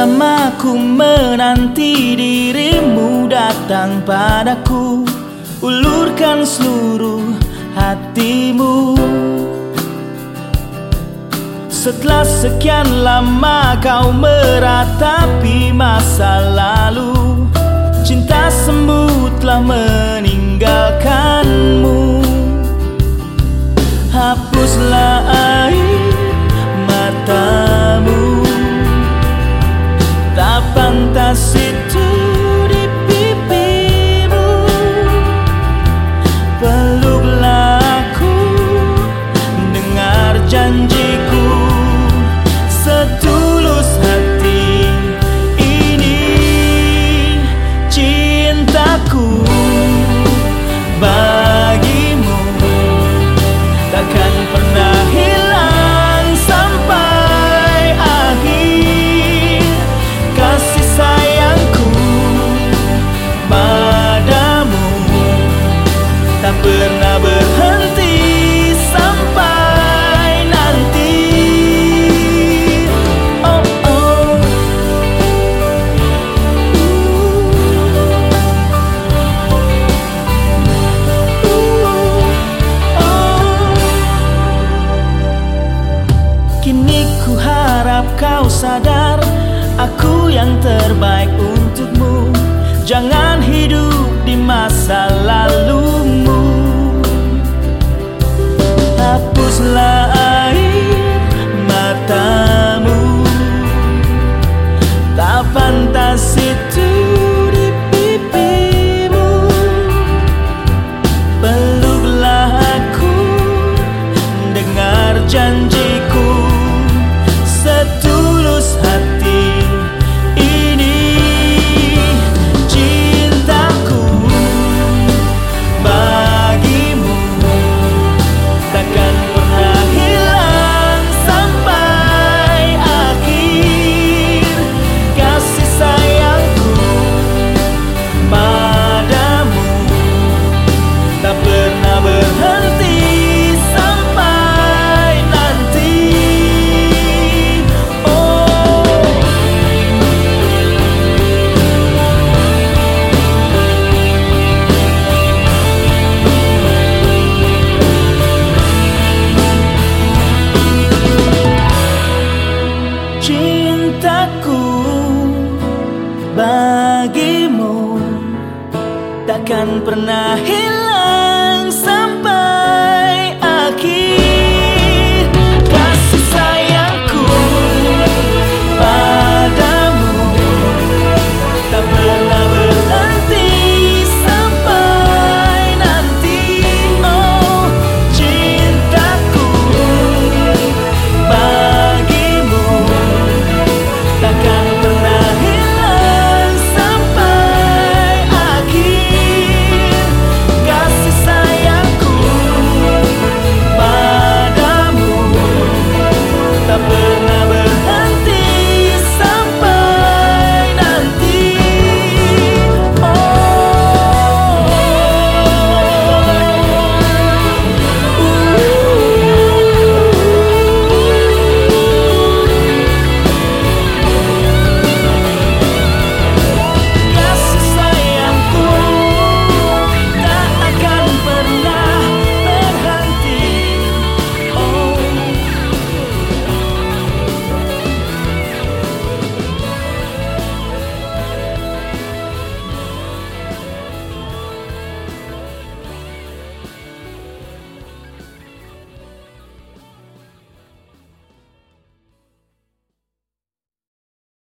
lama ku menanti dirimu datang padaku Ulurkan seluruh hatimu. Setelah sekian lama kau meratapi masa lalu Cinta sembuh Kini ku harap kau sadar Aku yang terbaik untukmu. Jangan hidup di masa lalumu Cintaku bagimu takkan pernah hilang